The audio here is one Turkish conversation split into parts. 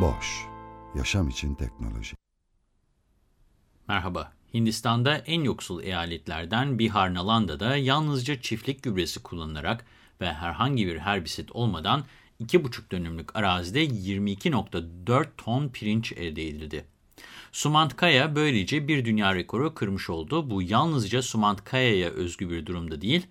Boş, yaşam için teknoloji. Merhaba, Hindistan'da en yoksul eyaletlerden Bihar Nalanda'da yalnızca çiftlik gübresi kullanılarak ve herhangi bir herbisit olmadan 2,5 dönümlük arazide 22,4 ton pirinç elde edildi. Sumant Kaya böylece bir dünya rekoru kırmış oldu. Bu yalnızca Sumant Kaya'ya özgü bir durumda değil.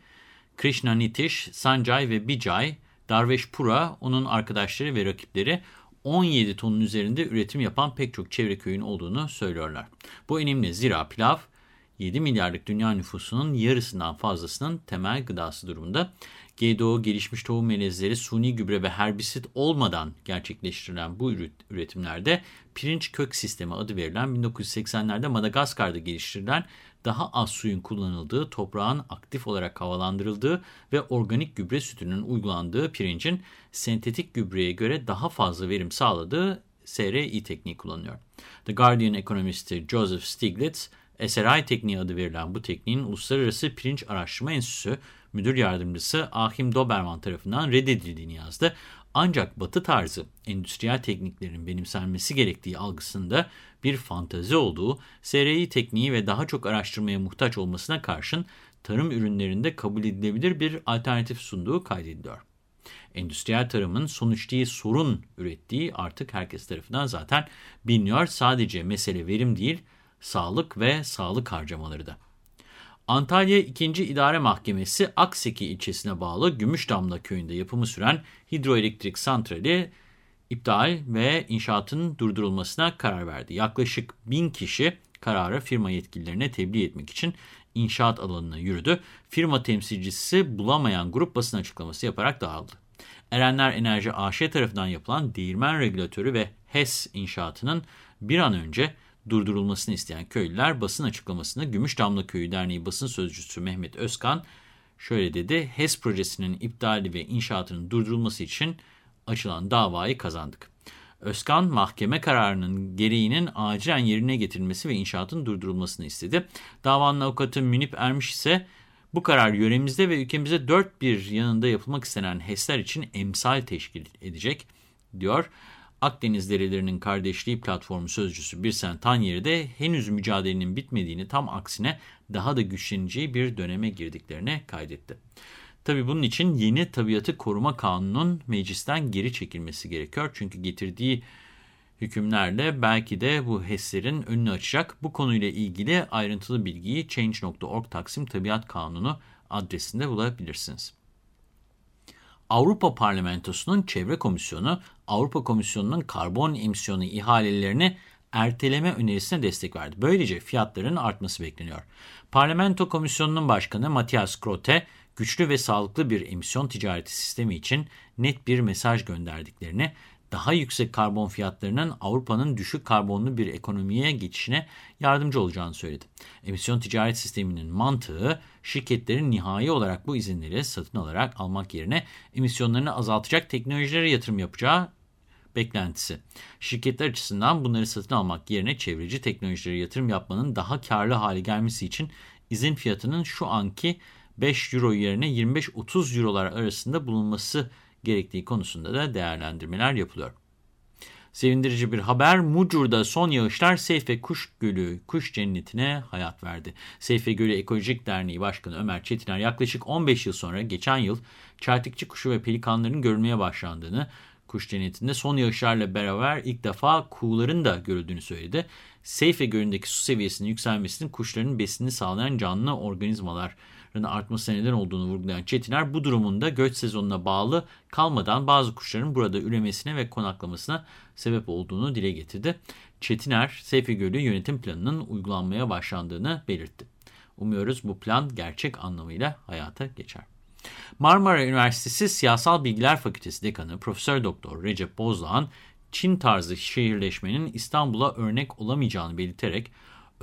Krishna Nitish, Sanjay ve Bijay, Darvesh Pura, onun arkadaşları ve rakipleri 17 tonun üzerinde üretim yapan pek çok çevre köyün olduğunu söylüyorlar. Bu önemli zira pilav 7 milyarlık dünya nüfusunun yarısından fazlasının temel gıdası durumunda. GDO, gelişmiş tohum melezleri, suni gübre ve herbisit olmadan gerçekleştirilen bu üretimlerde pirinç kök sistemi adı verilen 1980'lerde Madagaskar'da geliştirilen daha az suyun kullanıldığı, toprağın aktif olarak havalandırıldığı ve organik gübre sütünün uygulandığı pirincin sentetik gübreye göre daha fazla verim sağladığı SRI tekniği kullanılıyor. The Guardian ekonomisti Joseph Stiglitz, SRI tekniği adı verilen bu tekniğin Uluslararası Pirinç Araştırma Enstitüsü Müdür Yardımcısı Ahim Doberman tarafından reddedildiğini yazdı. Ancak batı tarzı endüstriyel tekniklerin benimsenmesi gerektiği algısında bir fantazi olduğu, SRI tekniği ve daha çok araştırmaya muhtaç olmasına karşın tarım ürünlerinde kabul edilebilir bir alternatif sunduğu kaydediliyor. Endüstriyel tarımın sonuç değil sorun ürettiği artık herkes tarafından zaten biliniyor. Sadece mesele verim değil, sağlık ve sağlık harcamaları da. Antalya 2. İdare Mahkemesi Akseki ilçesine bağlı Gümüşdamla köyünde yapımı süren hidroelektrik santrali iptal ve inşaatın durdurulmasına karar verdi. Yaklaşık bin kişi kararı firma yetkililerine tebliğ etmek için inşaat alanına yürüdü. Firma temsilcisi bulamayan grup basın açıklaması yaparak dağıldı. Erenler Enerji AŞ tarafından yapılan değirmen regülatörü ve HES inşaatının bir an önce durdurulmasını isteyen köylüler basın açıklamasında Gümüşdamla Köyü Derneği basın sözcüsü Mehmet Özkan şöyle dedi. HES projesinin iptali ve inşaatının durdurulması için açılan davayı kazandık. Özkan mahkeme kararının gereğinin acilen yerine getirilmesi ve inşaatın durdurulmasını istedi. Davanın avukatı Münip Ermiş ise bu karar yöremizde ve ülkemizde dört bir yanında yapılmak istenen HES'ler için emsal teşkil edecek diyor. Akdeniz Derelerinin Kardeşliği Platformu sözcüsü Birsen Tanyeri de henüz mücadelenin bitmediğini tam aksine daha da güçleneceği bir döneme girdiklerine kaydetti. Tabi bunun için yeni tabiatı koruma kanunun meclisten geri çekilmesi gerekiyor. Çünkü getirdiği hükümlerle belki de bu HES'lerin önünü açacak. Bu konuyla ilgili ayrıntılı bilgiyi Change.org Taksim Tabiat Kanunu adresinde bulabilirsiniz. Avrupa Parlamentosu'nun Çevre Komisyonu, Avrupa Komisyonu'nun karbon emisyonu ihalelerini erteleme önerisine destek verdi. Böylece fiyatların artması bekleniyor. Parlamento Komisyonu'nun başkanı Matthias Grote, güçlü ve sağlıklı bir emisyon ticareti sistemi için net bir mesaj gönderdiklerini, daha yüksek karbon fiyatlarının Avrupa'nın düşük karbonlu bir ekonomiye geçişine yardımcı olacağını söyledi. Emisyon ticaret sisteminin mantığı şirketlerin nihai olarak bu izinleri satın alarak almak yerine emisyonlarını azaltacak teknolojilere yatırım yapacağı beklentisi. Şirketler açısından bunları satın almak yerine çevreci teknolojilere yatırım yapmanın daha karlı hale gelmesi için izin fiyatının şu anki 5 euro yerine 25-30 eurolar arasında bulunması gerektiği konusunda da değerlendirmeler yapılıyor. Sevindirici bir haber, Mucur'da son yağışlar Seyfe Kuş Gölü, kuş cennetine hayat verdi. Seyfe Gölü Ekolojik Derneği Başkanı Ömer Çetiner yaklaşık 15 yıl sonra geçen yıl çeltikçi kuşu ve pelikanların görülmeye başlandığını, kuş cennetinde son yağışlarla beraber ilk defa kuğuların da görüldüğünü söyledi. Seyfe Gölü'ndeki su seviyesinin yükselmesinin kuşların besinini sağlayan canlı organizmalar artmasına neden olduğunu vurgulayan Çetiner bu durumunda göç sezonuna bağlı kalmadan bazı kuşların burada üremesine ve konaklamasına sebep olduğunu dile getirdi. Çetiner, Seyfi Gölü yönetim planının uygulanmaya başlandığını belirtti. Umuyoruz bu plan gerçek anlamıyla hayata geçer. Marmara Üniversitesi Siyasal Bilgiler Fakültesi Dekanı Profesör Doktor Recep Bozdağ'ın Çin tarzı şehirleşmenin İstanbul'a örnek olamayacağını belirterek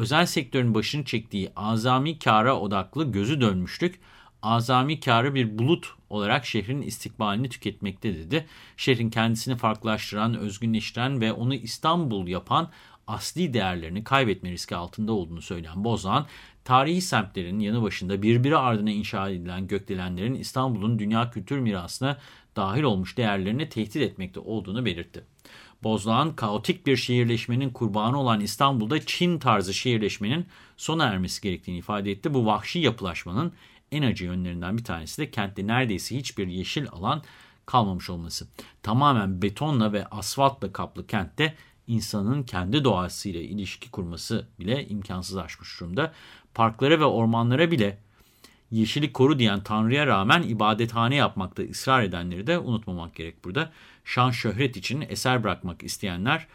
özel sektörün başını çektiği azami kara odaklı gözü dönmüşlük azami karı bir bulut olarak şehrin istikbalini tüketmekte dedi. Şehrin kendisini farklılaştıran, özgünleştiren ve onu İstanbul yapan asli değerlerini kaybetme riski altında olduğunu söyleyen Bozan, tarihi semtlerin yanı başında birbiri ardına inşa edilen gökdelenlerin İstanbul'un dünya kültür mirasına dahil olmuş değerlerini tehdit etmekte olduğunu belirtti. Bozdoğan, kaotik bir şehirleşmenin kurbanı olan İstanbul'da Çin tarzı şehirleşmenin sona ermesi gerektiğini ifade etti. Bu vahşi yapılaşmanın en acı yönlerinden bir tanesi de kentte neredeyse hiçbir yeşil alan kalmamış olması. Tamamen betonla ve asfaltla kaplı kentte insanın kendi doğasıyla ilişki kurması bile imkansızlaşmış durumda. Parklara ve ormanlara bile yeşili koru diyen Tanrı'ya rağmen ibadethane yapmakta ısrar edenleri de unutmamak gerek burada. Şan şöhret için eser bırakmak isteyenler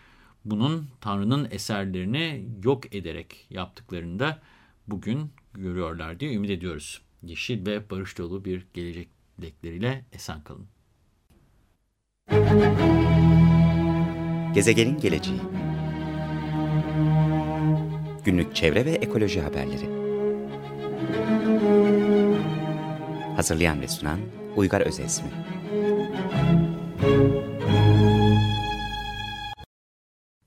bunun Tanrı'nın eserlerini yok ederek yaptıklarında bugün görüyorlar diye ümit ediyoruz. Yeşil ve barış dolu bir gelecek dilekleriyle esen kalın. Gezegenin geleceği Günlük çevre ve ekoloji haberleri Hazırlayan ve sunan Uygar Özesmi